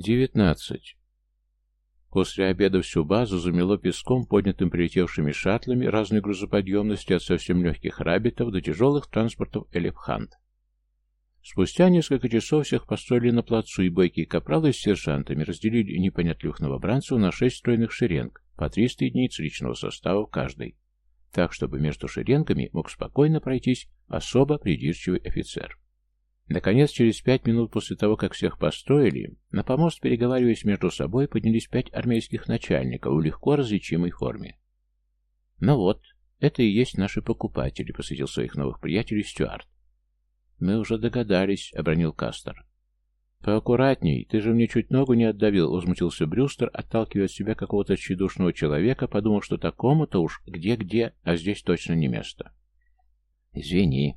Девятнадцать. После обеда всю базу замело песком, поднятым прилетевшими шаттлами разной грузоподъемности от совсем легких рабитов до тяжелых транспортов Элефхант. Спустя несколько часов всех построили на плацу, и бойкие капралы с сержантами разделили непонятливых новобранцев на шесть стройных шеренг, по 300 единиц личного состава в каждой, так, чтобы между шеренгами мог спокойно пройтись особо придирчивый офицер. Наконец, через пять минут после того, как всех построили, на помост, переговариваясь между собой, поднялись пять армейских начальников в легко различимой форме. «Ну вот, это и есть наши покупатели», — посвятил своих новых приятелей Стюарт. «Мы уже догадались», — обронил Кастер. «Поаккуратней, ты же мне чуть ногу не отдавил», — возмутился Брюстер, отталкивая от себя какого-то тщедушного человека, подумав, что такому-то уж где-где, а здесь точно не место. «Извини».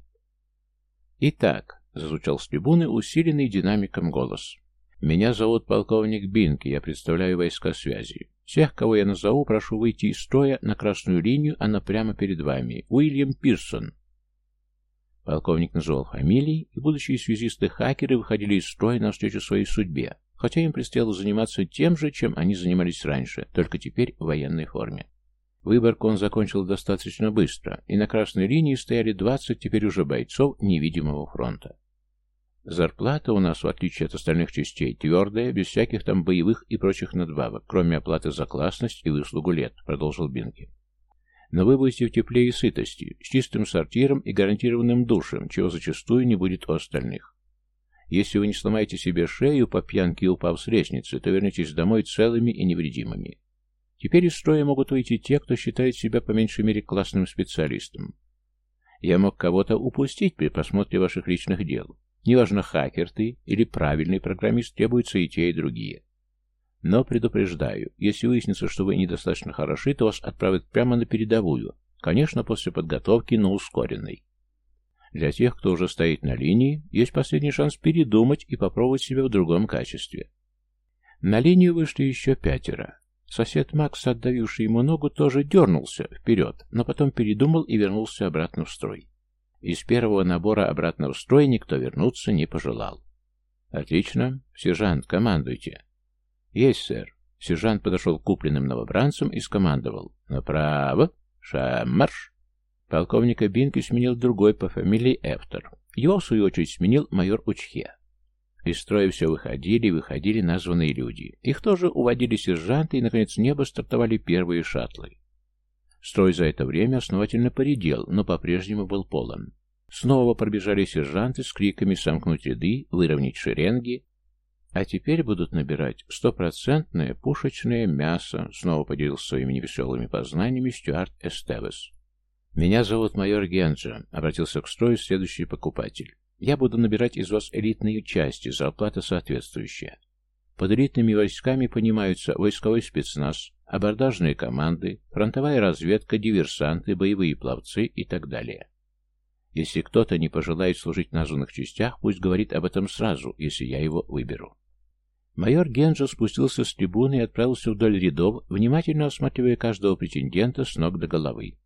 «Итак, — зазвучал с трибуны усиленный динамиком голос. «Меня зовут полковник Бинки, я представляю войска связи. Всех, кого я назову, прошу выйти из строя на красную линию, она прямо перед вами. Уильям Пирсон». Полковник называл фамилии, и будущие связисты-хакеры выходили из строя навстречу своей судьбе, хотя им предстояло заниматься тем же, чем они занимались раньше, только теперь в военной форме. Выборку он закончил достаточно быстро, и на красной линии стояли 20 теперь уже бойцов невидимого фронта. Зарплата у нас, в отличие от остальных частей, твердая, без всяких там боевых и прочих надбавок, кроме оплаты за классность и выслугу лет, продолжил Бинки. Но вы будете в тепле и сытости, с чистым сортиром и гарантированным душем, чего зачастую не будет у остальных. Если вы не сломаете себе шею по пьянке, упав с лестницы, то вернетесь домой целыми и невредимыми. Теперь из строя могут выйти те, кто считает себя по меньшей мере классным специалистом. Я мог кого-то упустить при просмотре ваших личных дел, Неважно, хакер ты или правильный программист, требуются и те, и другие. Но предупреждаю, если выяснится, что вы недостаточно хороши, то вас отправят прямо на передовую, конечно, после подготовки, но ускоренной. Для тех, кто уже стоит на линии, есть последний шанс передумать и попробовать себя в другом качестве. На линию вышли еще пятеро. Сосед Макс, отдавивший ему ногу, тоже дернулся вперед, но потом передумал и вернулся обратно в строй. Из первого набора обратно в строй никто вернуться не пожелал. «Отлично. Сержант, командуйте». «Есть, сэр». Сержант подошел к купленным новобранцам и скомандовал. «Направо. Шамарш». Полковника Бинки сменил другой по фамилии Эфтер. Его, в свою очередь, сменил майор Учхе. Из строя все выходили и выходили названные люди. Их тоже уводили сержанты, и, наконец, небо стартовали первые шаттлы. Строй за это время основательно поредел, но по-прежнему был полон. Снова пробежали сержанты с криками сомкнуть ряды, выровнять шеренги. А теперь будут набирать стопроцентное пушечное мясо, снова поделился своими невеселыми познаниями Стюарт Эстевес. «Меня зовут майор Генджа», — обратился к строю следующий покупатель. «Я буду набирать из вас элитные части, зарплата соответствующая. Под элитными войсками понимаются войсковой спецназ, абордажные команды, фронтовая разведка, диверсанты, боевые пловцы и так далее. Если кто-то не пожелает служить в названных частях, пусть говорит об этом сразу, если я его выберу. Майор Генджа спустился с трибуны и отправился вдоль рядов, внимательно осматривая каждого претендента с ног до головы.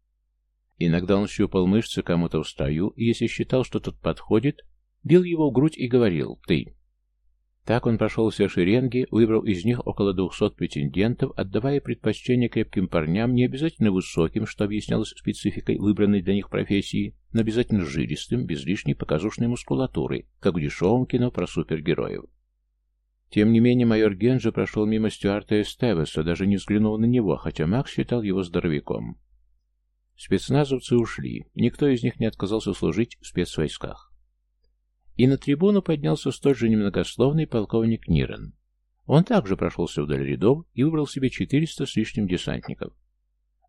Иногда он щупал мышцы кому-то в строю, и если считал, что тот подходит, бил его в грудь и говорил «ты». Так он прошел все шеренги, выбрал из них около двухсот претендентов, отдавая предпочтение крепким парням, не обязательно высоким, что объяснялось спецификой выбранной для них профессии, но обязательно жилистым, без лишней показушной мускулатуры, как в дешевом кино про супергероев. Тем не менее, майор Генджи прошел мимо Стюарта Эстевеса, даже не взглянув на него, хотя Макс считал его здоровяком. Спецназовцы ушли, никто из них не отказался служить в спецвойсках. И на трибуну поднялся столь же немногословный полковник Нирен. Он также прошелся вдоль рядов и выбрал себе 400 с лишним десантников.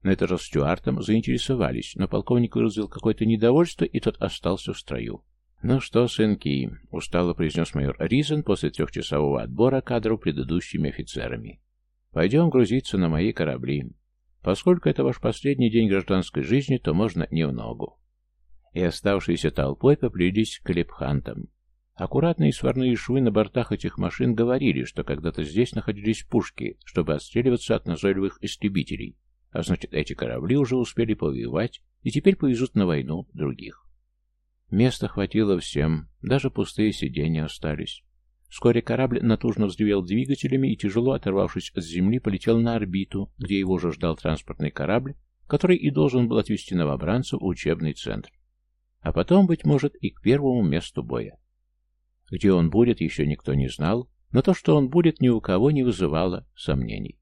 На этот раз Стюартом заинтересовались, но полковник выразил какое-то недовольство, и тот остался в строю. «Ну что, сынки», — устало произнес майор Ризен после трехчасового отбора кадров предыдущими офицерами. «Пойдем грузиться на мои корабли. Поскольку это ваш последний день гражданской жизни, то можно не в ногу и оставшиеся толпой поплелись к лепхантам. Аккуратные сварные швы на бортах этих машин говорили, что когда-то здесь находились пушки, чтобы отстреливаться от назойливых истребителей, а значит, эти корабли уже успели повоевать и теперь повезут на войну других. Места хватило всем, даже пустые сиденья остались. Вскоре корабль натужно взревел двигателями и, тяжело оторвавшись от земли, полетел на орбиту, где его уже ждал транспортный корабль, который и должен был отвезти новобранцев в учебный центр. А потом, быть может, и к первому месту боя. Где он будет, еще никто не знал, но то, что он будет, ни у кого не вызывало сомнений.